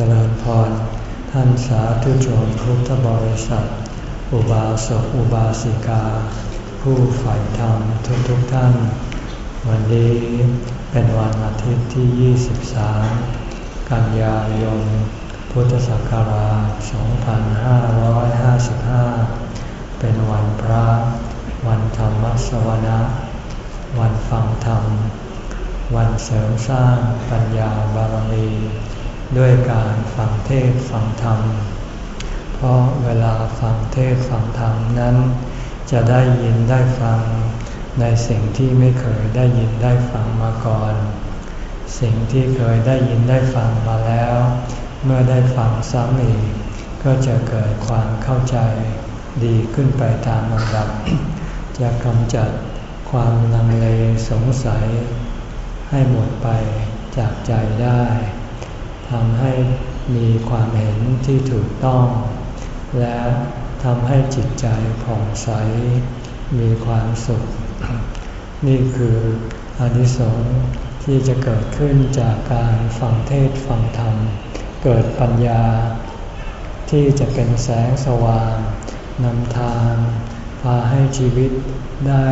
จริญพร ท่านสาธุชนพุทธบริษัท อุบาสกอุบาสิกา ผู้ใฝ่ธรรมทุกทุกท่าน วันนี้เป็นวันอาทิตย์ที่ 23 กันยายน พุทธศักราช 2555 เป็นวันพระ วันธรรมสวนะวันฟังธรรม วันเสริมสร้างปัญญาบารมี ด้วยการฟังเทศฟังธรรม เพราะเวลาฟังเทศฟังธรรมนั้น จะได้ยินได้ฟังในสิ่งที่ไม่เคยได้ยินได้ฟังมาก่อน สิ่งที่เคยได้ยินได้ฟังมาแล้ว เมื่อได้ฟังซ้ำอีก ก็จะเกิดความเข้าใจดีขึ้นไปตามลำดับ จะกำจัดความลังเลสงสัย ให้หมดไปจากใจได้ ทำให้มีความเห็นที่ถูกต้อง และทำให้จิตใจผ่องใส มีความสุข นี่คืออนิสงส์ที่จะเกิดขึ้นจากการฟังเทศฟังธรรม เกิดปัญญา ที่จะเป็นแสงสว่างนำทาง พาให้ชีวิตได้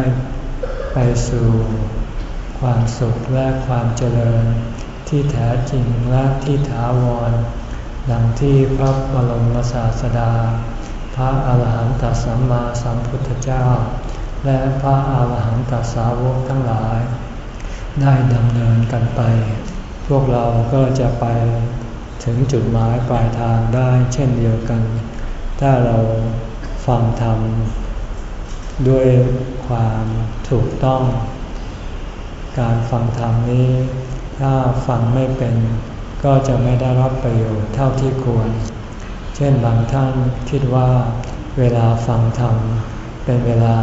ไปสู่ความสุขและความเจริญ ที่แท้จริงและที่ถาวร ดังที่พระบรมศาสดา พระอาหารหันตสัมมาสัมพุทธเจ้า และพระอาหารหันตสาวกทั้งหลาย ได้ดำเนินกันไป พวกเราก็จะไปถึงจุดหมายปลายทางได้เช่นเดียวกัน ถ้าเราฟังธรรมด้วยความถูกต้อง การฟังธรรมนี้ ถ้าฟังไม่เป็น ก็จะไม่ได้รับประโยชน์เท่าที่ควร เช่นบางท่านคิดว่าเวลาฟังธรรมเป็นเวลา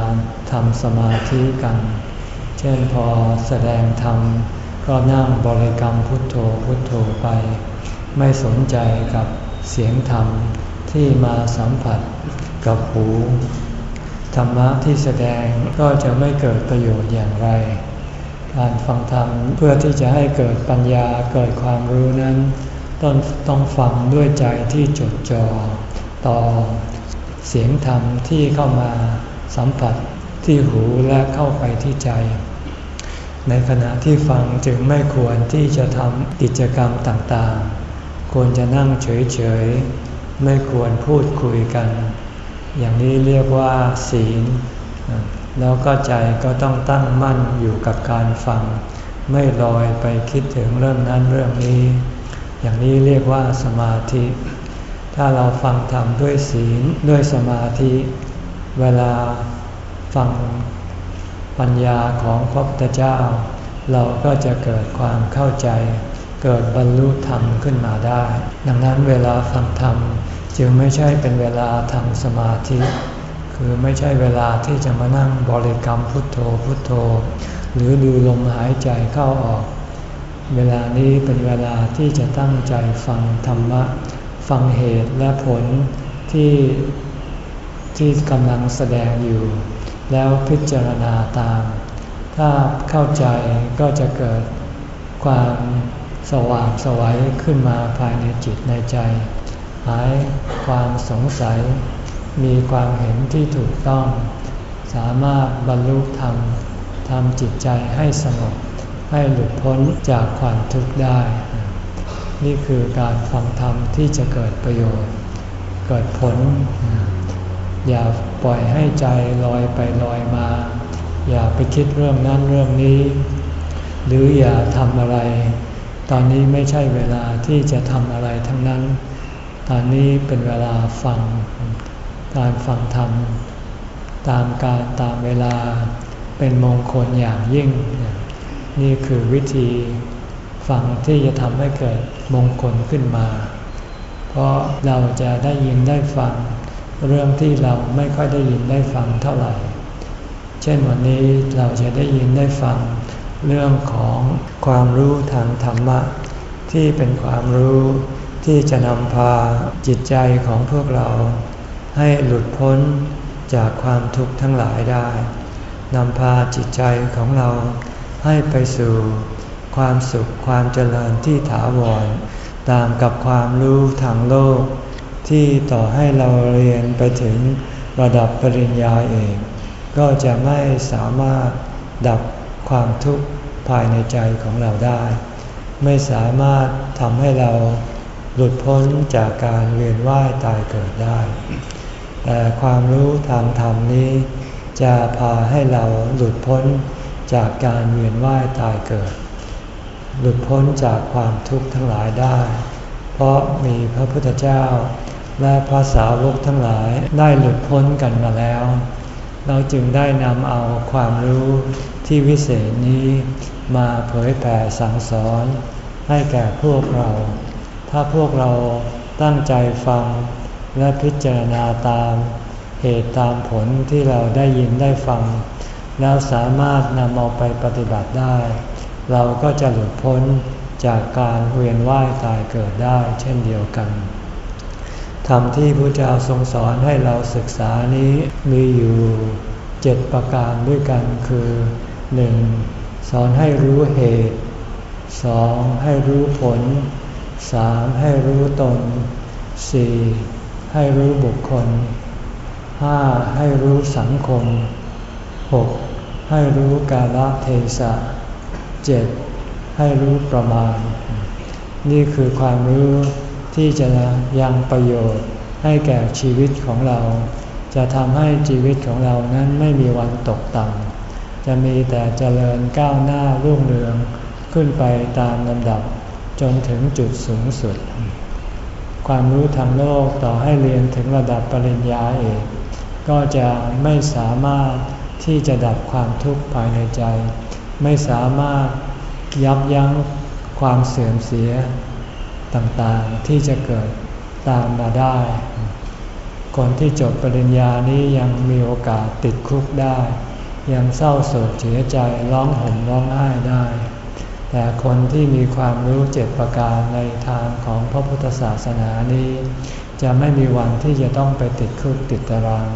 ทำสมาธิกัน เช่นพอแสดงธรรมก็นั่งบริกรรมพุทโธพุทโธไป ไม่สนใจกับเสียงธรรมที่มาสัมผัสกับหู ธรรมะที่แสดงก็จะไม่เกิดประโยชน์อย่างไร การฟังธรรมเพื่อที่จะให้เกิดปัญญาเกิดความรู้นั้น ต้องต้องฟังด้วยใจที่จดจ่อต่อเสียงธรรมที่เข้ามาสัมผัสที่หูและเข้าไปที่ใจ ในขณะที่ฟังจึงไม่ควรที่จะทำกิจกรรมต่างๆ ควรจะนั่งเฉยๆ ไม่ควรพูดคุยกัน อย่างนี้เรียกว่าศีล แล้วก็ใจก็ต้องตั้งมั่นอยู่กับการฟัง ไม่ลอยไปคิดถึงเรื่องนั้นเรื่องนี้ อย่างนี้เรียกว่าสมาธิ ถ้าเราฟังธรรมด้วยศีลด้วยสมาธิ เวลาฟังปัญญาของพระพุทธเจ้า เราก็จะเกิดความเข้าใจ เกิดบรรลุธรรมขึ้นมาได้ ดังนั้นเวลาฟังธรรมจึงไม่ใช่เป็นเวลาทำสมาธิ คือไม่ใช่เวลาที่จะมานั่งบริกรรมพุทโธพุทโธ หรือดูลมหายใจเข้าออก เวลานี้เป็นเวลาที่จะตั้งใจฟังธรรมะ ฟังเหตุและผลที่ที่กำลังแสดงอยู่ แล้วพิจารณาตาม ถ้าเข้าใจก็จะเกิดความสว่างสวัยขึ้นมาภายในจิตในใจ หายความสงสัย มีความเห็นที่ถูกต้อง สามารถบรรลุธรรมทำจิตใจให้สงบให้หลุดพ้นจากความทุกข์ได้ นี่คือการฟังธรรมที่จะเกิดประโยชน์ เกิดผล อย่าปล่อยให้ใจลอยไปลอยมา อย่าไปคิดเรื่องนั้นเรื่องนี้ หรืออย่าทำอะไร ตอนนี้ไม่ใช่เวลาที่จะทำอะไรทั้งนั้น ตอนนี้เป็นเวลาฟัง การฟังธรรม ตามการตามเวลาเป็นมงคลอย่างยิ่ง นี่คือวิธีฟังที่จะทำให้เกิดมงคลขึ้นมา เพราะเราจะได้ยินได้ฟัง เรื่องที่เราไม่ค่อยได้ยินได้ฟังเท่าไหร่ เช่นวันนี้เราจะได้ยินได้ฟัง เรื่องของความรู้ทางธรรมะ ที่เป็นความรู้ที่จะนำพาจิตใจของพวกเรา ให้หลุดพ้นจากความทุกข์ทั้งหลายได้นำพาจิตใจของเราให้ไปสู่ความสุขความเจริญที่ถาวรตางกับความรู้ทางโลก ที่ต่อให้เราเรียนไปถึงระดับปริญญาเอง ก็จะไม่สามารถดับความทุกข์ภายในใจของเราได้ ไม่สามารถทำให้เราหลุดพ้นจากการเวียนว่ายตายเกิดได้ แต่ความรู้ทางธรรมนี้ จะพาให้เราหลุดพ้นจากการเวียนว่ายตายเกิด หลุดพ้นจากความทุกข์ทั้งหลายได้ เพราะมีพระพุทธเจ้า และพระสาวกทั้งหลายได้หลุดพ้นกันมาแล้ว เราจึงได้นำเอาความรู้ที่วิเศษนี้มาเผยแผ่สั่งสอนให้แก่พวกเรา ถ้าพวกเราตั้งใจฟัง และพิจารณาตามเหตุตามผลที่เราได้ยินได้ฟัง แล้วสามารถนำเอาไปปฏิบัติได้ เราก็จะหลุดพ้นจากการเวียนว่ายตายเกิดได้เช่นเดียวกันธรรมที่พระเจ้าทรงสอนให้เราศึกษานี้มีอยู่เจ็ดประการด้วยกันคือ 1. สอนให้รู้เหตุ 2. ให้รู้ผล 3. ให้รู้ตน 4. ให้รู้บุคคล 5. ให้รู้สังคม 6. ให้รู้กาลเทศะ 7. ให้รู้ประมาณ นี่คือความรู้ที่จะยังประโยชน์ให้แก่ชีวิตของเรา จะทำให้ชีวิตของเรานั้นไม่มีวันตกต่ำจะมีแต่เจริญก้าวหน้ารุ่งเรืองขึ้นไปตามลำดับจนถึงจุดสูงสุด ความรู้ทางโลกต่อให้เรียนถึงระดับปริญญาเอกก็จะไม่สามารถที่จะดับความทุกข์ภายในใจ ไม่สามารถยับยั้งความเสื่อมเสียต่างๆที่จะเกิดตามมาได้ คนที่จบปริญญานี้ยังมีโอกาสติดคุกได้ ยังเศร้าโศกเสียใจร้องห่มร้องไห้ได้ แต่คนที่มีความรู้เจ็ดประการในทางของพระพุทธศาสนานี้ จะไม่มีวันที่จะต้องไปติดคุกติดตาราง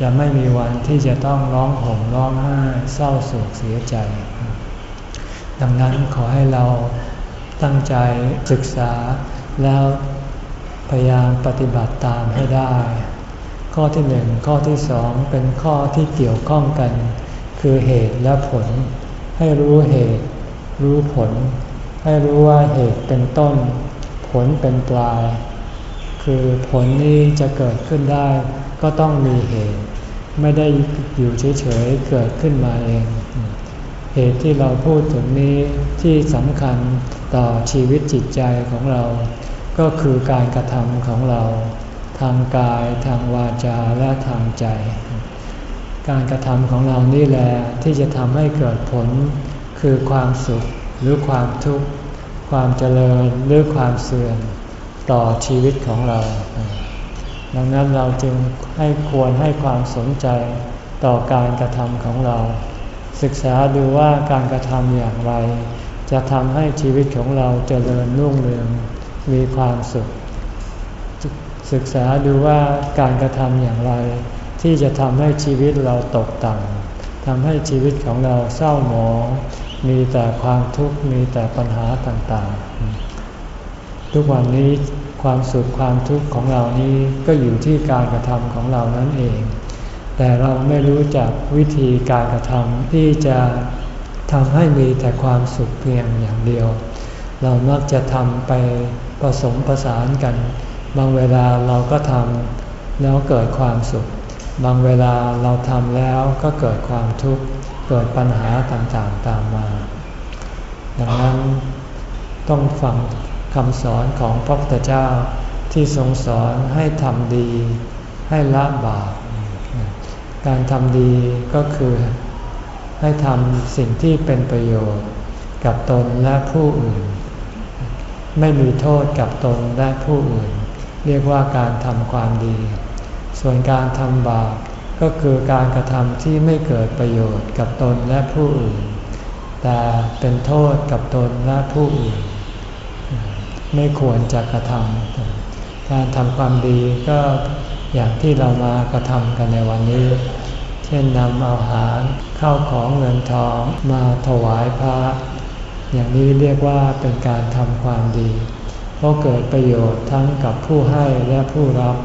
จะไม่มีวันที่จะต้องร้องห่มร้องไห้เศร้าโศกเสียใจ ดังนั้นขอให้เราตั้งใจศึกษาแล้วพยายามปฏิบัติตามให้ได้ ข้อที่หนึ่งข้อที่สองเป็นข้อที่เกี่ยวข้องกัน คือเหตุและผล ให้รู้เหตุ รู้ผล ให้รู้ว่าเหตุเป็นต้น ผลเป็นปลาย คือผลนี้จะเกิดขึ้นได้ ก็ต้องมีเหตุ ไม่ได้อยู่เฉยๆเกิดขึ้นมาเอง เหตุที่เราพูดถึงนี้ที่สำคัญต่อชีวิตจิตใจของเรา ก็คือการกระทำของเรา ทางกายทางวาจาและทางใจ การกระทำของเรานี่แหละที่จะทำให้เกิดผล คือความสุขหรือความทุกข์ ความเจริญหรือความเสื่อมต่อชีวิตของเรา ดังนั้นเราจึงให้ควรให้ความสนใจต่อการกระทำของเรา ศึกษาดูว่าการกระทำอย่างไร จะทำให้ชีวิตของเราเจริญรุ่งเรืองมีความสุข ศึกษาดูว่าการกระทำอย่างไร ที่จะทำให้ชีวิตเราตกต่ำทำให้ชีวิตของเราเศร้าหมอง มีแต่ความทุกข์มีแต่ปัญหาต่างๆ ทุกวันนี้ความสุขความทุกข์ของเรานี้ก็อยู่ที่การกระทำของเรานั่นเอง แต่เราไม่รู้จักวิธีการกระทำที่จะทำให้มีแต่ความสุขเพียงอย่างเดียว เรามักจะทำไปผสมประสานกัน บางเวลาเราก็ทำแล้วเกิดความสุข บางเวลาเราทำแล้วก็เกิดความทุกข์ เกิดปัญหาต่างๆตามมา ดังนั้นต้องฟังคำสอนของพระพุทธเจ้าที่ทรงสอนให้ทำดี ให้ละบาป การทำดีก็คือให้ทำสิ่งที่เป็นประโยชน์กับตนและผู้อื่น ไม่มีโทษกับตนและผู้อื่น เรียกว่าการทำความดี ส่วนการทำบาป ก็คือการกระทำที่ไม่เกิดประโยชน์กับตนและผู้อื่น แต่เป็นโทษกับตนและผู้อื่น ไม่ควรจะกระทำการทำความดีก็อย่างที่เรามากระทำกันในวันนี้ เช่นนำอาหารเข้าของเงินทองมาถวายพระ อย่างนี้เรียกว่าเป็นการทำความดี เพราะเกิดประโยชน์ทั้งกับผู้ให้และผู้รับ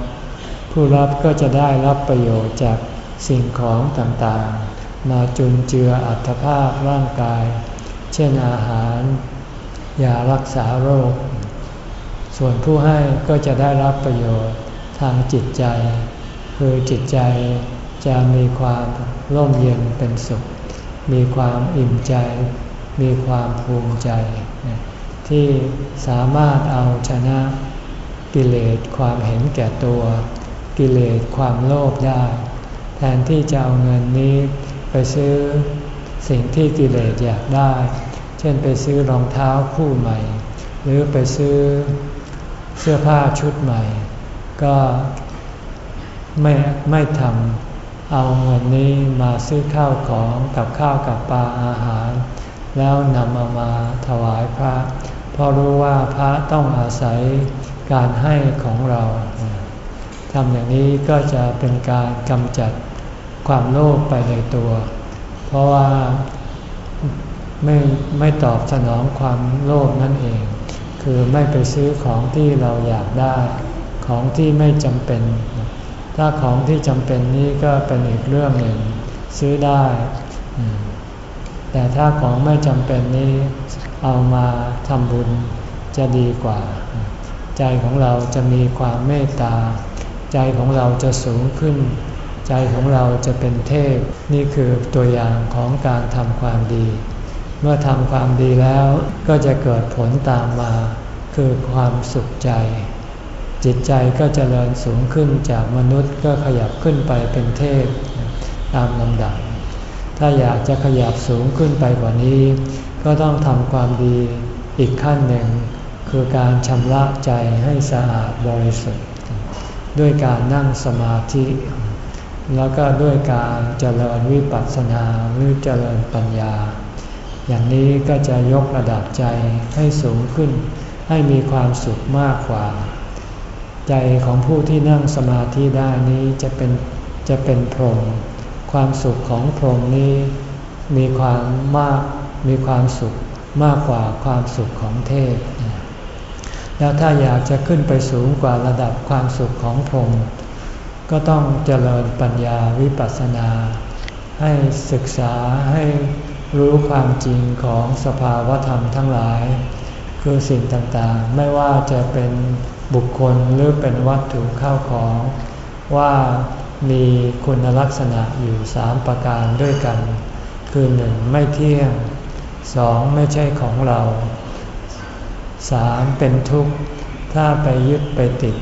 ผู้รับก็จะได้รับประโยชน์จากสิ่งของต่างๆ มาจุนเจืออัตภาพร่างกาย เช่นอาหารยารักษาโรค ส่วนผู้ให้ก็จะได้รับประโยชน์ทางจิตใจ คือจิตใจจะมีความร่มเย็นเป็นสุข มีความอิ่มใจ มีความภูมิใจ ที่สามารถเอาชนะกิเลสความเห็นแก่ตัว กิเลสความโลภได้ แทนที่จะเอาเงินนี้ไปซื้อสิ่งที่กิเลสอยากได้ เช่นไปซื้อรองเท้าคู่ใหม่ หรือไปซื้อเสื้อผ้าชุดใหม่ ก็ไม่ไม่ทำเอาเงินนี้มาซื้อข้าวของกับข้าวกับปลาอาหาร แล้วนำเอามาถวายพระ เพราะรู้ว่าพระต้องอาศัยการให้ของเรา ทำอย่างนี้ก็จะเป็นการกำจัดความโลภไปในตัว เพราะว่าไม่ไม่ตอบสนองความโลภนั่นเอง คือไม่ไปซื้อของที่เราอยากได้ ของที่ไม่จำเป็น ถ้าของที่จำเป็นนี้ก็เป็นอีกเรื่องหนึ่งซื้อได้ แต่ถ้าของไม่จำเป็นนี้เอามาทำบุญจะดีกว่า ใจของเราจะมีความเมตตา ใจของเราจะสูงขึ้น ใจของเราจะเป็นเทพ นี่คือตัวอย่างของการทำความดี เมื่อทำความดีแล้วก็จะเกิดผลตามมา คือความสุขใจ จิตใจก็จเจริญสูงขึ้นจากมนุษย์ก็ขยับขึ้นไปเป็นเทพ ตามลำดับ ถ้าอยากจะขยับสูงขึ้นไปกว่านี้ ก็ต้องทำความดีอีกขั้นหนึ่ง คือการชำระใจให้สะอาดบริสุทธิ์ ด้วยการนั่งสมาธิ แล้วก็ด้วยการเจริญวิปัสสนาหรือเจริญปัญญา อย่างนี้ก็จะยกระดับใจให้สูงขึ้น ให้มีความสุขมากกว่า ใจของผู้ที่นั่งสมาธิได้นี้จะเป็นจะเป็นพรหมความสุขของพรหมนี้มีความมากมีความสุขมากกว่าความสุขของเทพ แล้วถ้าอยากจะขึ้นไปสูงกว่าระดับความสุขของพรหมก็ต้องเจริญปัญญาวิปัสสนา ให้ศึกษาให้รู้ความจริงของสภาวธรรมทั้งหลาย คือสิ่งต่างๆ ไม่ว่าจะเป็นบุคคลหรือเป็นวัตถุเข้าของ ว่ามีคุณลักษณะอยู่สามประการด้วยกัน คือหนึ่งไม่เที่ยงสองไม่ใช่ของเรา สามเป็นทุกข์ ถ้าไปยึดไปติด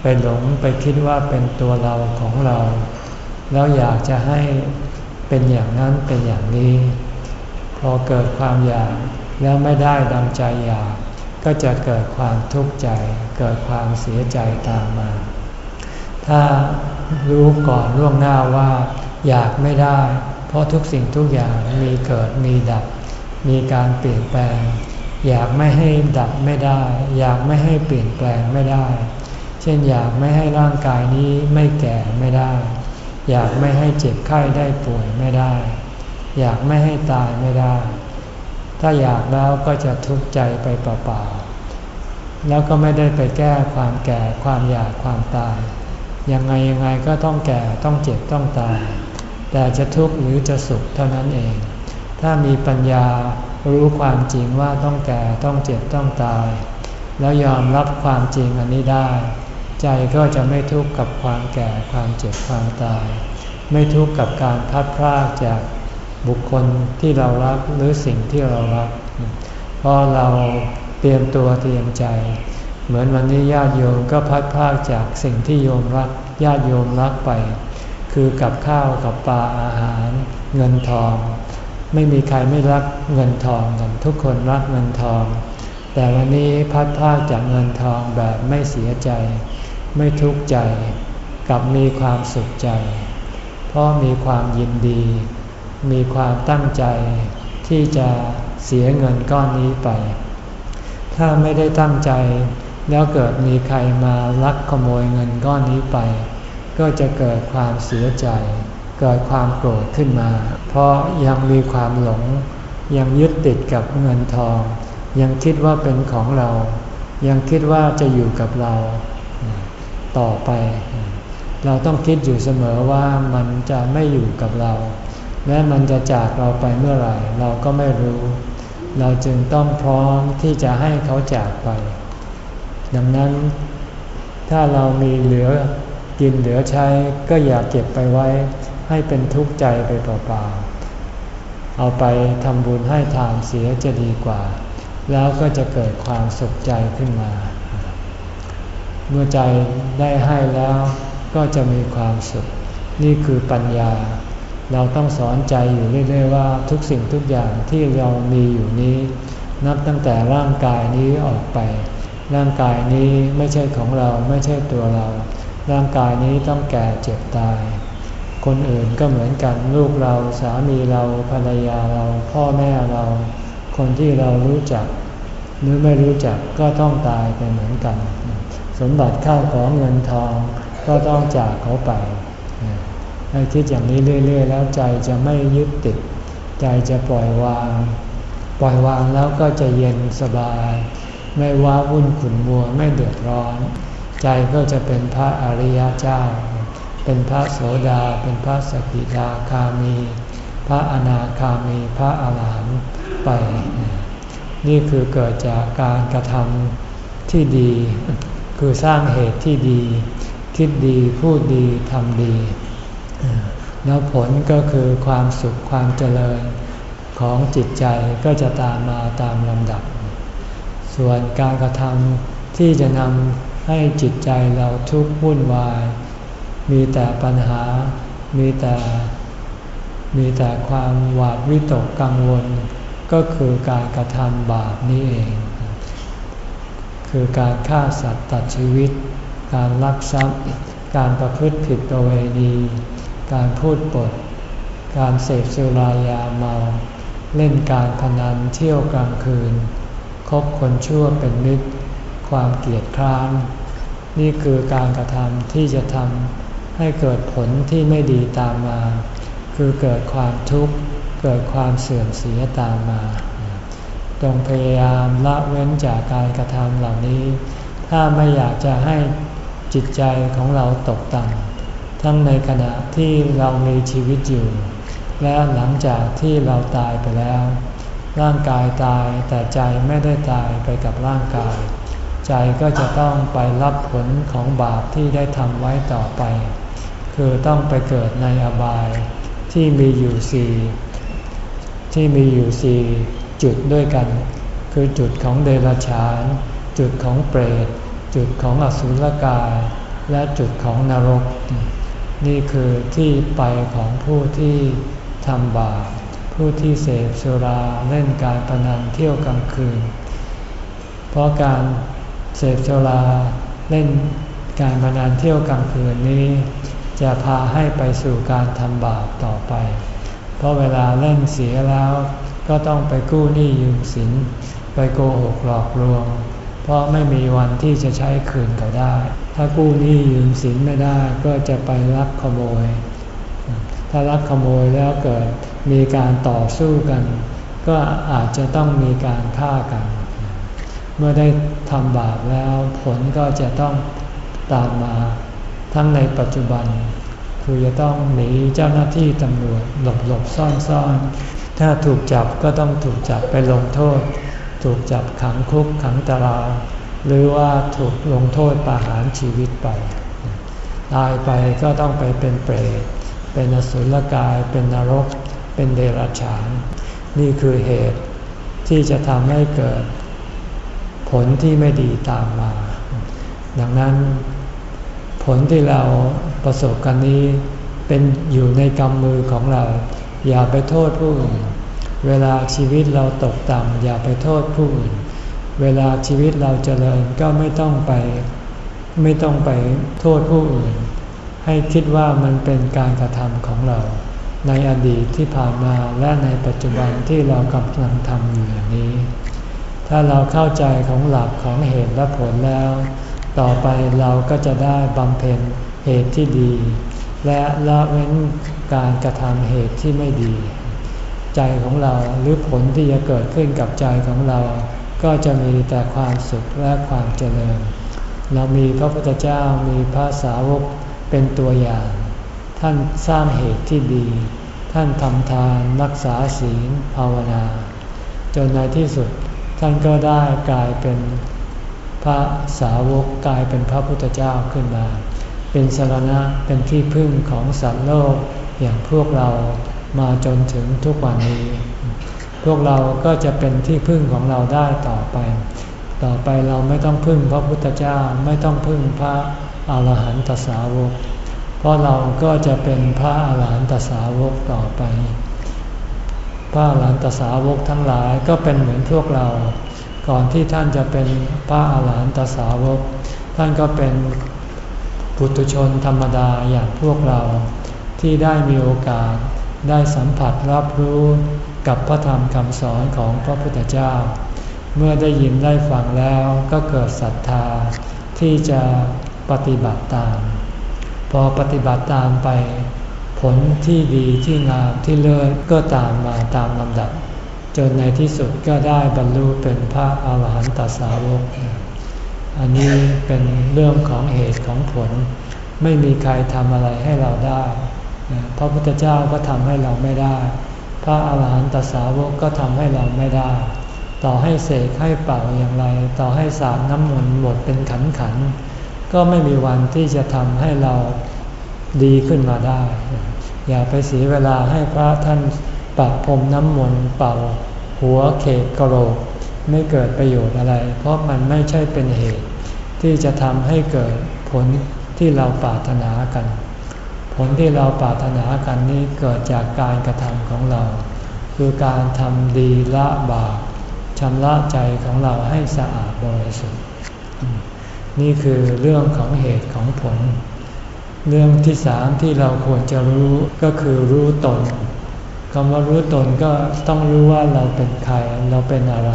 ไปหลงไปคิดว่าเป็นตัวเราของเรา แล้วอยากจะให้เป็นอย่างนั้นเป็นอย่างนี้ พอเกิดความอยากแล้วไม่ได้ดังใจอยาก ก็จะเกิดความทุกข์ใจ เกิดความเสียใจตามมา ถ้ารู้ก่อนล่วงหน้าว่า อยากไม่ได้ เพราะทุกสิ่งทุกอย่างมีเกิดมีดับ มีการเปลี่ยนแปลง อยากไม่ให้ดับไม่ได้ อยากไม่ให้เปลี่ยนแปลงไม่ได้ เช่นอยากไม่ให้ร่างกายนี้ไม่แก่ไม่ได้ อยากไม่ให้เจ็บไข้ได้ป่วยไม่ได้ อยากไม่ให้ตายไม่ได้ ถ้าอยากแล้วก็จะทุกข์ใจไปเปล่าๆแล้วก็ไม่ได้ไปแก้ความแก่ความอยากความตาย ยังไงยังไงก็ต้องแก่ต้องเจ็บต้องตาย แต่จะทุกข์หรือจะสุขเท่านั้นเอง ถ้ามีปัญญา รู้ความจริงว่าต้องแก่ต้องเจ็บต้องตาย แล้วยอมรับความจริงอันนี้ได้ ใจก็จะไม่ทุกข์กับความแก่ความเจ็บความตาย ไม่ทุกข์กับการพัดพรากจากบุคคลที่เรารักหรือสิ่งที่เรารัก เพราะเราเตรียมตัวเตรียมใจ เหมือนวันนี้ญาติโยมก็พัดพากจากสิ่งที่โยมรักญาติโยมรักไป คือกับข้าวกับปลาอาหาร เงินทอง ไม่มีใครไม่รักเงินทองกันทุกคนรักเงินทอง แต่วันนี้พัดพาจากเงินทองแบบไม่เสียใจ ไม่ทุกข์ใจกับมีความสุขใจ เพราะมีความยินดี มีความตั้งใจที่จะเสียเงินก้อนนี้ไป ถ้าไม่ได้ตั้งใจ แล้วเกิดมีใครมาลักขโมยเงินก้อนนี้ไป ก็จะเกิดความเสียใจ เกิดความโกรธขึ้นมา เพราะยังมีความหลง ยังยึดติดกับเงินทอง ยังคิดว่าเป็นของเรา ยังคิดว่าจะอยู่กับเราต่อไป เราต้องคิดอยู่เสมอว่ามันจะไม่อยู่กับเรา และมันจะจากเราไปเมื่อไหร่ เราก็ไม่รู้ เราจึงต้องพร้อมที่จะให้เขาจากไป ดังนั้นถ้าเรามีเหลือกินเหลือใช้ก็อย่าเก็บไปไว้ ให้เป็นทุกข์ใจไปเปล่าๆ เอาไปทำบุญให้ทานเสียจะดีกว่า แล้วก็จะเกิดความสุขใจขึ้นมา เมื่อใจได้ให้แล้วก็จะมีความสุข นี่คือปัญญา เราต้องสอนใจอยู่เรื่อยๆว่าทุกสิ่งทุกอย่างที่เรามีอยู่นี้ นับตั้งแต่ร่างกายนี้ออกไป ร่างกายนี้ไม่ใช่ของเราไม่ใช่ตัวเรา ร่างกายนี้ต้องแก่เจ็บตาย คนอื่นก็เหมือนกันลูกเราสามีเราภรรยาเราพ่อแม่เรา คนที่เรารู้จัก หรือไม่รู้จักก็ต้องตายไปเหมือนกัน สมบัติข้าวของเงินทองก็ต้องจากเขาไปให้คิดอย่างนี้เรื่อย ๆ แล้วใจจะไม่ยึดติด ใจจะปล่อยวาง ปล่อยวางแล้วก็จะเย็นสบาย ไม่ว้าวุ่นขุนมัวไม่เดือดร้อน ใจก็จะเป็นพระอริยเจ้า เป็นพระโสดา เป็นพระสกิทาคามี พระอนาคามี พระอาหารหันต์ไป นี่คือเกิดจากการกระทำที่ดี คือสร้างเหตุที่ดี คิดดีพูดดีทำดี แล้วผลก็คือความสุขความเจริญของจิตใจก็จะตามมาตามลำดับ ส่วนการกระทำที่จะนำให้จิตใจเราทุกข์วุ่นวาย มีแต่ปัญหา มีแต่มีแต่ความหวาดวิตกกังวล ก็คือการกระทำบาปนี้เอง คือการฆ่าสัตว์ตัดชีวิต การลักทรัพย์ การประพฤติผิดประเวณี การพูดปด การเสพสุรายาเมา เล่นการพนันเที่ยวกลางคืน คบคนชั่วเป็นมิตร ความเกลียดคร้าน นี่คือการกระทำที่จะทำ ให้เกิดผลที่ไม่ดีตามมา คือเกิดความทุกข์ เกิดความเสื่อมเสียตามมาตรงพยายามละเว้นจากการกระทำเหล่านี้ ถ้าไม่อยากจะให้จิตใจของเราตกต่ำทั้งในขณะที่เรามีชีวิตอยู่ และหลังจากที่เราตายไปแล้ว ร่างกายตายแต่ใจไม่ได้ตายไปกับร่างกาย ใจก็จะต้องไปรับผลของบาปที่ได้ทำไว้ต่อไป คือต้องไปเกิดในอบายที่มีอยู่สี่ที่มีอยู่สี่จุดด้วยกัน คือจุดของเดรัจฉาน จุดของเปรต จุดของอสุรกาย และจุดของนรก นี่คือที่ไปของผู้ที่ทำบาปผู้ที่เสพสุราเล่นการพนันเที่ยวกลางคืน เพราะการเสพสุราเล่นการพนันเที่ยวกลางคืนนี้ จะพาให้ไปสู่การทำบาปต่อไป เพราะเวลาเล่นเสียแล้วก็ต้องไปกู้หนี้ยืมสิน ไปโกหกหลอกลวง เพราะไม่มีวันที่จะใช้คืนเขาได้ ถ้ากู้หนี้ยืมสินไม่ได้ก็จะไปลักขโมย ถ้าลักขโมยแล้วเกิดมีการต่อสู้กัน ก็อาจจะต้องมีการฆ่ากัน เมื่อได้ทำบาปแล้วผลก็จะต้องตามมา ทั้งในปัจจุบัน คือจะต้องหนีเจ้าหน้าที่ตำรวจหลบหลบซ่อนซ่อนถ้าถูกจับก็ต้องถูกจับไปลงโทษ ถูกจับขังคุกขังตารางหรือว่าถูกลงโทษประหารชีวิตไป ตายไปก็ต้องไปเป็นเปรต เป็นอสุรกาย เป็นนรก เป็นเดรัจฉาน นี่คือเหตุที่จะทำให้เกิดผลที่ไม่ดีตามมา ดังนั้น ผลที่เราประสบกันนี้เป็นอยู่ในกำมือของเรา อย่าไปโทษผู้อื่น เวลาชีวิตเราตกต่ำอย่าไปโทษผู้อื่น เวลาชีวิตเราเจริญก็ไม่ต้องไป ไม่ต้องไปโทษผู้อื่น ให้คิดว่ามันเป็นการกระทำของเรา ในอดีตที่ผ่านมาและในปัจจุบันที่เรากำลังทำอยู่อย่างนี้ ถ้าเราเข้าใจของหลักของเหตุและผลแล้ว ต่อไปเราก็จะได้บำเพ็ญเหตุที่ดี และละเว้นการกระทำเหตุที่ไม่ดี ใจของเราหรือผลที่จะเกิดขึ้นกับใจของเรา ก็จะมีแต่ความสุขและความเจริญ เรามีพระพุทธเจ้ามีพระสาวกเป็นตัวอย่าง ท่านสร้างเหตุที่ดี ท่านทำทานรักษาศีลภาวนา จนในที่สุดท่านก็ได้กลายเป็น พระสาวกกลายเป็นพระพุทธเจ้าขึ้นมา เป็นสารณะเป็นที่พึ่งของสัตว์โลกอย่างพวกเรามาจนถึงทุกวันนี้ พวกเราก็จะเป็นที่พึ่งของเราได้ต่อไป ต่อไปเราไม่ต้องพึ่งพระพุทธเจ้าไม่ต้องพึ่งพระอาหารหันตสาวก เพราะเราก็จะเป็นพระอาหารหันตสาวกต่อไป พระอาหารหันตสาวกทั้งหลายก็เป็นเหมือนพวกเรา ก่อนที่ท่านจะเป็นพระอาหารหันตสาวก ท่านก็เป็นปุถุชนธรรมดาอย่างพวกเรา ที่ได้มีโอกาสได้สัมผัสรับรู้กับพระธรรมคำสอนของพระพุทธเจ้า เมื่อได้ยินได้ฟังแล้วก็เกิดศรัทธาที่จะปฏิบัติตาม พอปฏิบัติตามไป ผลที่ดีที่งามที่เลิศก็ตามมาตามลำดับ จนในที่สุดก็ได้บรรลุเป็นพระอาหารหันตสาวก อันนี้เป็นเรื่องของเหตุของผล ไม่มีใครทำอะไรให้เราได้ พระพุทธเจ้าก็ทำให้เราไม่ได้ พระอาหารหันตสาวกก็ทำให้เราไม่ได้ ต่อให้เสกให้เป่าอย่างไร ต่อให้สารน้ำมนต์หมดเป็นขันขันก็ไม่มีวันที่จะทำให้เราดีขึ้นมาได้ อย่าไปเสียเวลาให้พระท่าน ปะพรมน้ำมนต์เป่า หัวเขกกระโหลกไม่เกิดประโยชน์อะไร เพราะมันไม่ใช่เป็นเหตุ ที่จะทำให้เกิดผลที่เราปรารถนากัน ผลที่เราปรารถนากันนี้เกิดจากการกระทำของเรา คือการทำดีละบาปชำระใจของเราให้สะอาดบริสุทธิ์ นี่คือเรื่องของเหตุของผล เรื่องที่สามที่เราควรจะรู้ก็คือรู้ตน คำว่ารู้ตนก็ต้องรู้ว่าเราเป็นใครเราเป็นอะไร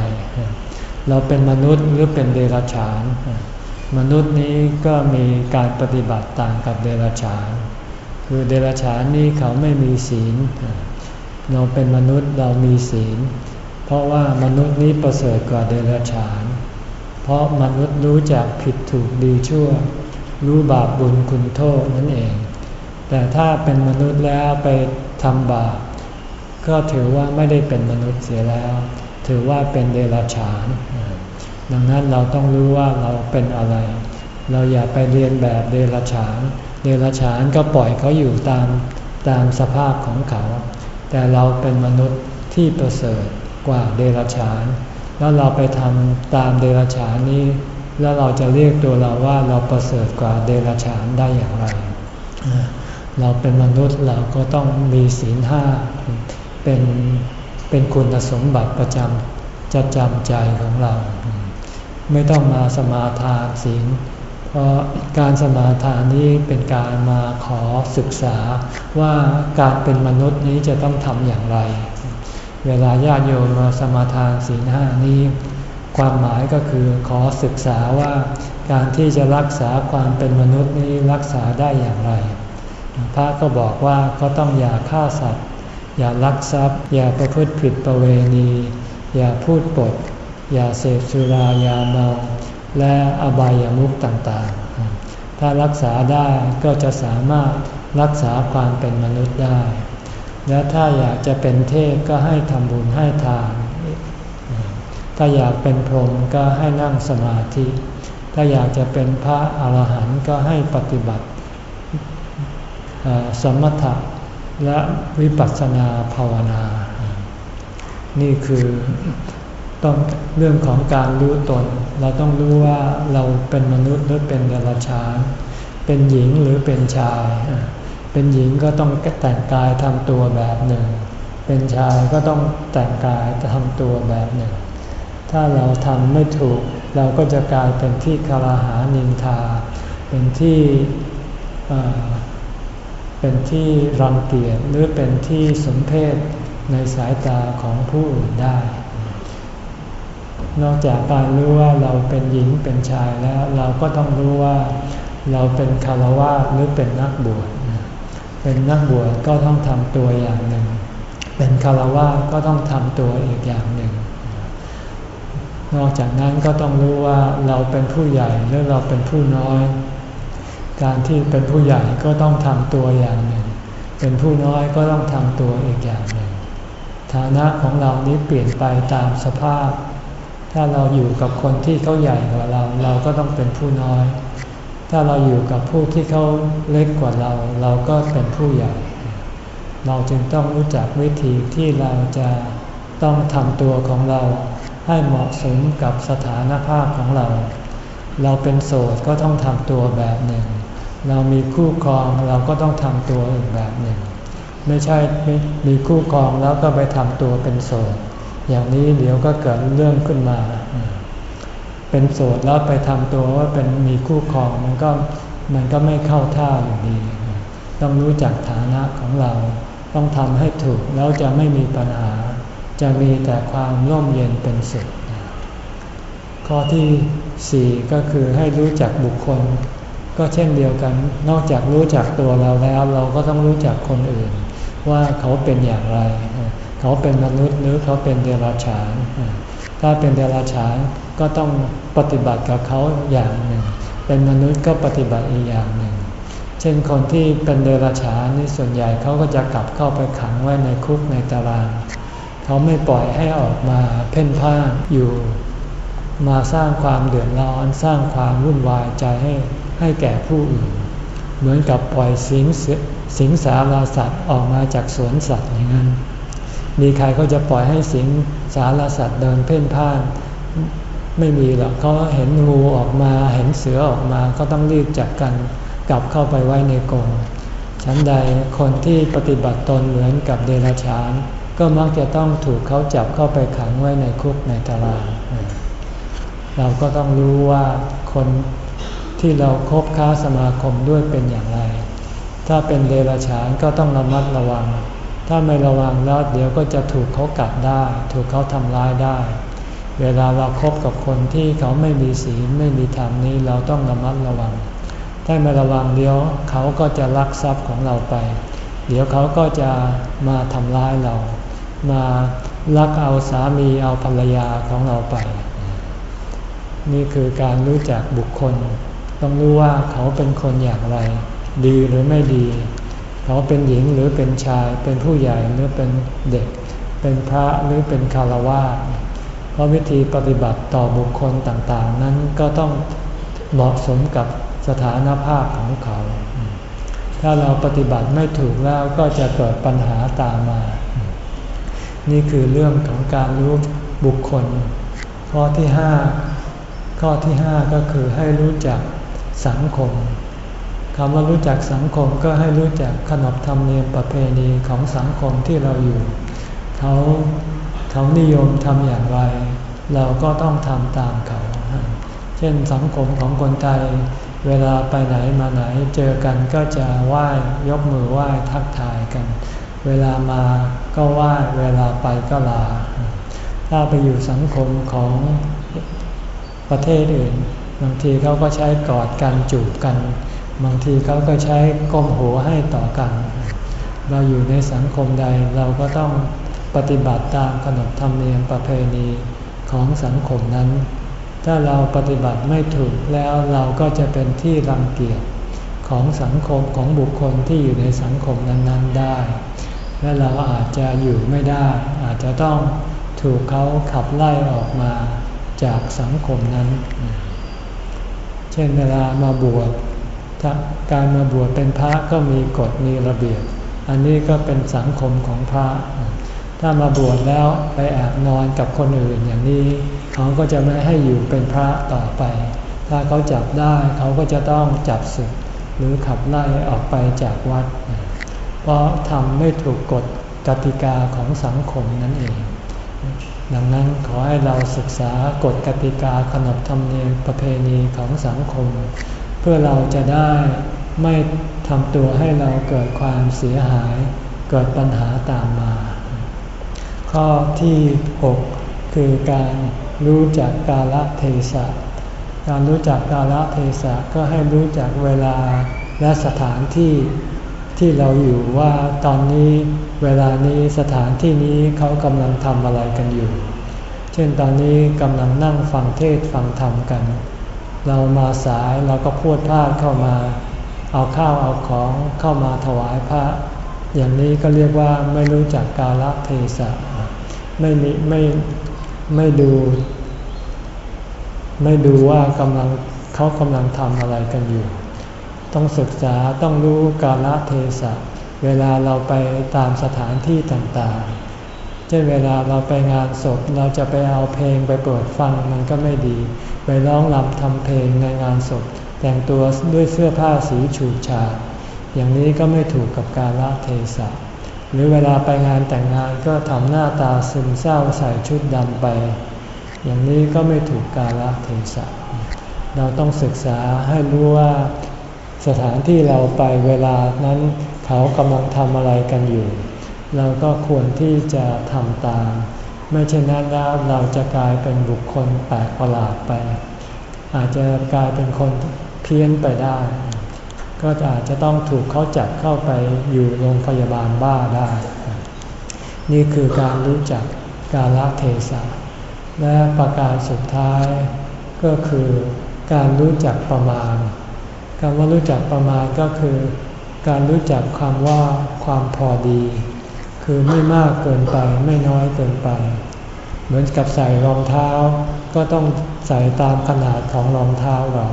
เราเป็นมนุษย์หรือเป็นเดรัจฉาน มนุษย์นี้ก็มีการปฏิบัติต่างกับเดรัจฉาน คือเดรัจฉานนี่เขาไม่มีศีล เราเป็นมนุษย์เรามีศีล เพราะว่ามนุษย์นี้ประเสริฐกว่าเดรัจฉาน เพราะมนุษย์รู้จักผิดถูกดีชั่ว รู้บาปบุญคุณโทษนั่นเอง แต่ถ้าเป็นมนุษย์แล้วไปทำบาป ก็ถือว่าไม่ได้เป็นมนุษย์เสียแล้ว ถือว่าเป็นเดรัจฉาน ดังนั้นเราต้องรู้ว่าเราเป็นอะไร เราอย่าไปเรียนแบบเดรัจฉาน เดรัจฉานก็ปล่อยเขาอยู่ตามตามสภาพของเขา แต่เราเป็นมนุษย์ที่ประเสริฐกว่าเดรัจฉาน แล้วเราไปทำตามเดรัจฉานนี้ แล้วเราจะเรียกตัวเราว่าเราประเสริฐกว่าเดรัจฉานได้อย่างไร เราเป็นมนุษย์เราก็ต้องมีศีลห้า เป็นเป็นคุณสมบัติประจำจะจำใจของเรา ไม่ต้องมาสมาทานศีลเพราะการสมาทานนี้เป็นการมาขอศึกษาว่าการเป็นมนุษย์นี้จะต้องทำอย่างไร เวลาญาติโยมมาสมาทานศีลห้านี้ ความหมายก็คือขอศึกษาว่าการที่จะรักษาความเป็นมนุษย์นี้รักษาได้อย่างไร พระก็บอกว่าก็ต้องอย่าฆ่าสัตว์ อย่าลักทรัพย์ อย่าประพฤติผิดประเวณี อย่าพูดปด อย่าเสพสุรายาเมา และอบายามุขต่างๆ ถ้ารักษาได้ก็จะสามารถรักษาความเป็นมนุษย์ได้ และถ้าอยากจะเป็นเทพก็ให้ทำบุญให้ทาน ถ้าอยากเป็นพรหมก็ให้นั่งสมาธิ ถ้าอยากจะเป็นพระอรหันต์ก็ให้ปฏิบัติสมถะ และวิปัสสนาภาวนา นี่คือต้องเรื่องของการรู้ตน เราต้องรู้ว่าเราเป็นมนุษย์หรือเป็นเดรัจฉานเป็นหญิงหรือเป็นชาย เป็นหญิงก็ต้องแต่งกายทำตัวแบบหนึ่ง เป็นชายก็ต้องแต่งกายทำตัวแบบหนึ่ง ถ้าเราทำไม่ถูก เราก็จะกลายเป็นที่คาราหานินทา เป็นที่ เป็นที่รังเกียจหรือเป็นที่สมเพศในสายตาของผู้อื่นได้ นอกจากการรู้ว่าเราเป็นหญิงเป็นชายแล้ว เราก็ต้องรู้ว่าเราเป็นคารวะหรือเป็นนักบวช เป็นนักบวชก็ต้องทำตัวอย่างหนึ่ง เป็นคารวะก็ต้องทำตัวอีกอย่างหนึ่ง นอกจากนั้นก็ต้องรู้ว่าเราเป็นผู้ใหญ่หรือเราเป็นผู้น้อย การที่เป็นผู้ใหญ่ก็ต้องทำตัวอย่างหนึ่ง เป็นผู้น้อยก็ต้องทำตัวอีกอย่างหนึ่ง ฐานะของเรานี้เปลี่ยนไปตามสภาพ ถ้าเราอยู่กับคนที่เขาใหญ่กว่าเรา เราก็ต้องเป็นผู้น้อย ถ้าเราอยู่กับผู้ที่เขาเล็กกว่าเรา เราก็เป็นผู้ใหญ่ เราจึงต้องรู้จักวิธีที่เราจะต้องทำตัวของเราให้เหมาะสมกับสถานภาพของเรา เราเป็นโสดก็ต้องทำตัวแบบหนึ่ง เรามีคู่ครองเราก็ต้องทำตัวอีกแบบหนึ่ง ไม่ใช่มีคู่ครองแล้วก็ไปทำตัวเป็นโสดอย่างนี้เดี๋ยวก็เกิดเรื่องขึ้นมา เป็นโสดแล้วไปทำตัวว่าเป็นมีคู่ครองมันก็มันก็ไม่เข้าท่าอยู่ดี ต้องรู้จักฐานะของเรา ต้องทำให้ถูกแล้วจะไม่มีปัญหา จะมีแต่ความร่มเย็นเป็นสุขข้อที่สี่ก็คือให้รู้จักบุคคล ก็เช่นเดียวกัน นอกจากรู้จักตัวเราแล้ว เราก็ต้องรู้จักคนอื่น ว่าเขาเป็นอย่างไร เขาเป็นมนุษย์หรือเขาเป็นเดรัจฉาน ถ้าเป็นเดรัจฉานก็ต้องปฏิบัติกับเขาอย่างหนึ่ง เป็นมนุษย์ก็ปฏิบัติอีกอย่างหนึ่ง เช่นคนที่เป็นเดรัจฉานนี่ส่วนใหญ่เขาก็จะกลับเข้าไปขังไว้ในคุกในตาราง เขาไม่ปล่อยให้ออกมาเพ่นพ่านอยู่ มาสร้างความเดือดร้อนสร้างความวุ่นวายใจให้ ให้แก่ผู้อื่น เหมือนกับปล่อยสิงสิงสาราสัตว์ออกมาจากสวนสัตว์อย่างนั้น มีใครก็จะปล่อยให้สิงสาราสัตว์เดินเพ่นพ่าน ไม่มีหรอกเขาเห็นงูออกมาเห็นเสือออกมาก็ต้องรีบจับกันกลับเข้าไปไว้ในกรงฉันใดคนที่ปฏิบัติตนเหมือนกับเดรัจฉาน ก็มักจะต้องถูกเขาจับเข้าไปขังไว้ในคุกในตารางเราก็ต้องรู้ว่าคน ที่เราครบค้าสมาคมด้วยเป็นอย่างไร ถ้าเป็นเดรัจฉานก็ต้องระมัดระวัง ถ้าไม่ระวังแล้วเดี๋ยวก็จะถูกเขากัดได้ ถูกเขาทำร้ายได้ เวลาเราครบกับคนที่เขาไม่มีศีลไม่มีธรรมนี้เราต้องระมัดระวัง ถ้าไม่ระวังเดี๋ยวเขาก็จะลักทรัพย์ของเราไป เดี๋ยวเขาก็จะมาทำร้ายเรา มาลักเอาสามีเอาภรรยาของเราไป นี่คือการรู้จักบุคคล ต้องรู้ว่าเขาเป็นคนอย่างไร ดีหรือไม่ดี เขาเป็นหญิงหรือเป็นชาย เป็นผู้ใหญ่หรือเป็นเด็ก เป็นพระหรือเป็นคารวะเพราะวิธีปฏิบัติต่อบุคคลต่างๆ นั้นก็ต้องเหมาะสมกับสถานภาพของเขา ถ้าเราปฏิบัติไม่ถูกแล้วก็จะเกิดปัญหาตามมา นี่คือเรื่องของการรู้บุคคล ข้อที่ห้าข้อที่ห้าก็คือให้รู้จัก สังคมคำว่ารู้จักสังคมก็ให้รู้จักขนบธรรมเนียมประเพณีของสังคมที่เราอยู่ เขาเขานิยมทำอย่างไร เราก็ต้องทำตามเขา เช่นสังคมของคนไทยเวลาไปไหนมาไหนเจอกันก็จะไหว้ยกมือไหว้ทักทายกัน เวลามาก็ไหว้เวลาไปก็ลา ถ้าไปอยู่สังคมของประเทศอื่น บางทีเขาก็ใช้กอดกันจูบกัน บางทีเขาก็ใช้ก้มหัวให้ต่อกัน เราอยู่ในสังคมใดเราก็ต้องปฏิบัติตามขนบธรรมเนียมประเพณีของสังคมนั้น ถ้าเราปฏิบัติไม่ถูกแล้วเราก็จะเป็นที่รังเกียจของสังคมของบุคคลที่อยู่ในสังคมนั้น ๆได้ และเราอาจจะอยู่ไม่ได้ อาจจะต้องถูกเขาขับไล่ออกมาจากสังคมนั้นเช่นเวลามาบวชการมาบวชเป็นพระก็มีกฎมีระเบียบ อันนี้ก็เป็นสังคมของพระ ถ้ามาบวชแล้วไปแอบนอนกับคนอื่นอย่างนี้ เขาก็จะไม่ให้อยู่เป็นพระต่อไป ถ้าเขาจับได้เขาก็จะต้องจับสึก หรือขับไล่ออกไปจากวัด เพราะทำไม่ถูกกฎกติกาของสังคมนั่นเอง ดังนั้นขอให้เราศึกษากฎกติกาขนบธรรมเนียมประเพณีของสังคม เพื่อเราจะได้ไม่ทำตัวให้เราเกิดความเสียหายเกิดปัญหาตามมา ข้อที่ 6 คือการรู้จักกาลเทศะ การรู้จักกาลเทศะก็ให้รู้จักเวลาและสถานที่ ที่เราอยู่ว่าตอนนี้เวลานี้สถานที่นี้เขากำลังทำอะไรกันอยู่ เช่นตอนนี้กำลังนั่งฟังเทศฟังธรรมกัน เรามาสายเราก็พูดพลาดเข้ามา เอาข้าวเอาของเข้ามาถวายพระ อย่างนี้ก็เรียกว่าไม่รู้จักกาลเทศะไม่มีไม่ไม่ดู ไม่ดูว่ากำลังเขากำลังทำอะไรกันอยู่ ต้องศึกษาต้องรู้กาลเทศะเวลาเราไปตามสถานที่ต่างๆ เช่นเวลาเราไปงานศพเราจะไปเอาเพลงไปเปิดฟังมันก็ไม่ดี ไปร้องรำทำเพลงในงานศพ แต่งตัวด้วยเสื้อผ้าสีฉูดฉาดอย่างนี้ก็ไม่ถูกกับกาลเทศะหรือเวลาไปงานแต่งงานก็ทำหน้าตาซึมเศร้าใส่ชุดดำไป อย่างนี้ก็ไม่ถูกกาลเทศะเราต้องศึกษาให้รู้ว่า สถานที่เราไปเวลานั้นเขากำลังทำอะไรกันอยู่ เราก็ควรที่จะทำตาม ไม่เช่นนั้นแล้วเราจะกลายเป็นบุคคลแปลกประหลาดไป อาจจะกลายเป็นคนเพี้ยนไปได้ ก็อาจจะต้องถูกเขาจับเข้าไปอยู่โรงพยาบาลบ้าได้ นี่คือการรู้จักกาลเทศะและประการสุดท้ายก็คือการรู้จักประมาณ คำว่ารู้จักประมาณก็คือ การรู้จักคำว่าความพอดี คือไม่มากเกินไปไม่น้อยเกินไป เหมือนกับใส่รองเท้า ก็ต้องใส่ตามขนาดของรองเท้าเรา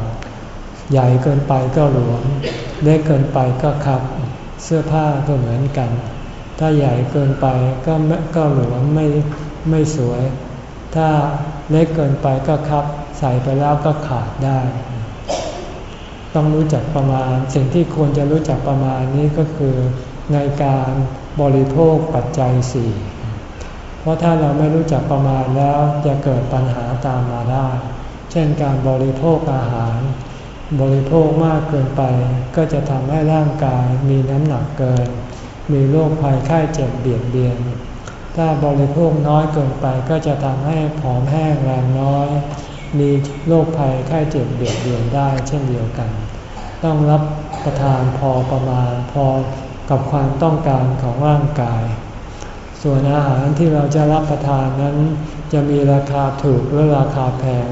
ใหญ่เกินไปก็หลวมเล็กเกินไปก็คับ เสื้อผ้าก็เหมือนกัน ถ้าใหญ่เกินไปก็ก็หลวมไม่ไม่สวย ถ้าเล็กเกินไปก็คับ ใส่ไปแล้วก็ขาดได้ ต้องรู้จักประมาณ สิ่งที่ควรจะรู้จักประมาณนี้ก็คือในการบริโภคปัจจัยสี่เพราะถ้าเราไม่รู้จักประมาณแล้วจะเกิดปัญหาตามมาได้ เช่นการบริโภคอาหาร บริโภคมากเกินไป ก็จะทำให้ร่างกายมีน้ำหนักเกิน มีโรคภัยไข้เจ็บเบียดเบียน ถ้าบริโภคน้อยเกินไปก็จะทำให้ผอมแห้งแรงน้อย มีโรคภัยไข้เจ็บเบียดเบียนได้เช่นเดียวกัน ต้องรับประทานพอประมาณพอกับความต้องการของร่างกาย ส่วนอาหารที่เราจะรับประทานนั้น จะมีราคาถูกหรือราคาแพง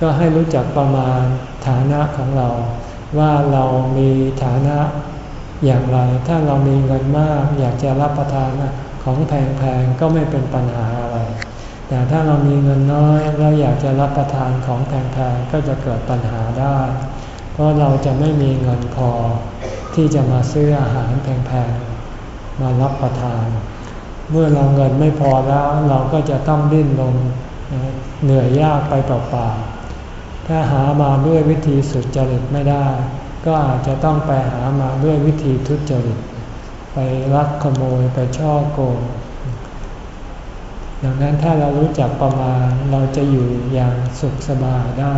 ก็ให้รู้จักประมาณฐานะของเรา ว่าเรามีฐานะอย่างไร ถ้าเรามีเงินมากอยากจะรับประทานของแพงๆก็ไม่เป็นปัญหาอะไร แต่ถ้าเรามีเงินน้อยแล้วอยากจะรับประทานของแพงๆก็จะเกิดปัญหาได้ เพราะเราจะไม่มีเงินพอที่จะมาซื้ออาหารแพงๆมารับประทาน เมื่อเราเงินไม่พอแล้วเราก็จะต้องดิ้นรนเหนื่อยยากไปเปล่าๆ ถ้าหามาด้วยวิธีสุดจริตไม่ได้ ก็อาจจะต้องไปหามาด้วยวิธีทุจริต ไปรักขโมยไปช่อโกงดังนั้นถ้าเรารู้จักประมาณเราจะอยู่อย่างสุขสบายได้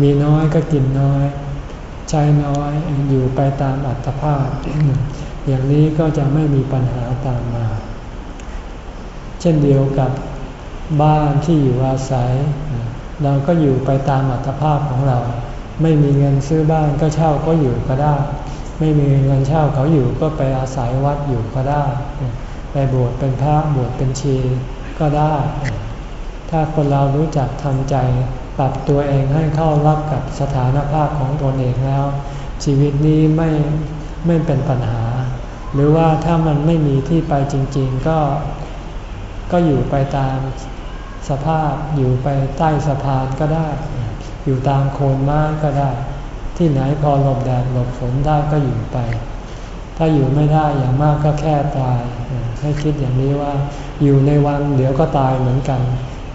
มีน้อยก็กินน้อย ใช้น้อยอยู่ไปตามอัตภาพ อย่างนี้ก็จะไม่มีปัญหาตามมา เช่นเดียวกับบ้านที่อยู่อาศัย เราก็อยู่ไปตามอัตภาพของเรา ไม่มีเงินซื้อบ้านก็เช่าก็อยู่ก็ได้ ไม่มีเงินเช่าเขาอยู่ก็ไปอาศัยวัดอยู่ก็ได้ ไปบวชเป็นพระบวชเป็นชีก็ได้ ถ้าคนเรารู้จักทำใจ ปรับตัวเองให้เข้ารับกับสถานภาพของตนเองแล้ว ชีวิตนี้ไม่ไม่เป็นปัญหา หรือว่าถ้ามันไม่มีที่ไปจริง ๆ ก็ก็อยู่ไปตามสภาพอยู่ไปใต้สะพานก็ได้ อยู่ตามโคนไม้ก็ได้ ที่ไหนพอหลบแดดหลบฝนได้ก็อยู่ไป ถ้าอยู่ไม่ได้อย่างมากก็แค่ตายให้คิดอย่างนี้ว่าอยู่ในวันเดี๋ยวก็ตายเหมือนกัน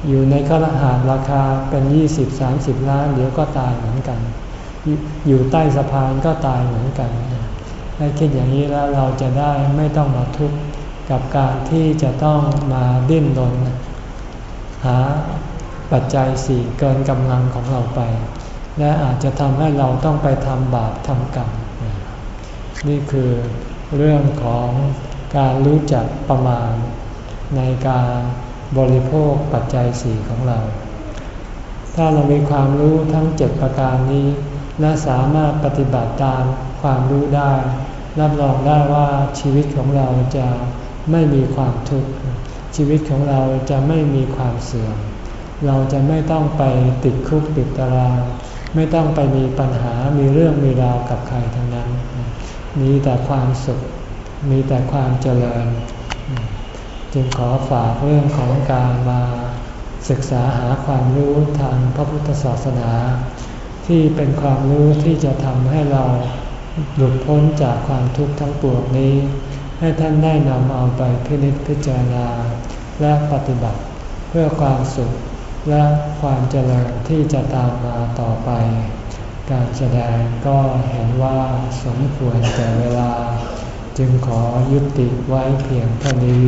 อยู่ในข้าราชการราคาเป็น 20-30 ล้านเดี๋ยวก็ตายเหมือนกัน อยู่ใต้สะพานก็ตายเหมือนกันให้คิดอย่างนี้แล้วเราจะได้ไม่ต้องมาทุกข์กับการที่จะต้องมาดิ้นรนหาปัจจัยสี่เกินกำลังของเราไป และอาจจะทำให้เราต้องไปทำบาปทำกรรม นี่คือเรื่องของการรู้จักประมาณในการ บริโภคปัจจัยสี่ของเรา ถ้าเรามีความรู้ทั้งเจ็ดประการนี้ และสามารถปฏิบัติตามความรู้ได้ รับรองได้ว่าชีวิตของเราจะไม่มีความทุกข์ ชีวิตของเราจะไม่มีความเสื่อม เราจะไม่ต้องไปติดคุกติดตาราง ไม่ต้องไปมีปัญหา มีเรื่องมีราวกับใครทั้งนั้น มีแต่ความสุข มีแต่ความเจริญ จึงขอฝากเรื่องของการมาศึกษาหาความรู้ทางพระพุทธศาสนา ที่เป็นความรู้ที่จะทำให้เราหลุดพ้นจากความทุกข์ทั้งปวงนี้ ให้ท่านได้นำเอาไปพินิจพิจารณา และปฏิบัติเพื่อความสุขและความเจริญที่จะตามมาต่อไป การแสดงก็เห็นว่าสมควรแก่เวลา จึงขอยุติไว้เพียงเท่านี้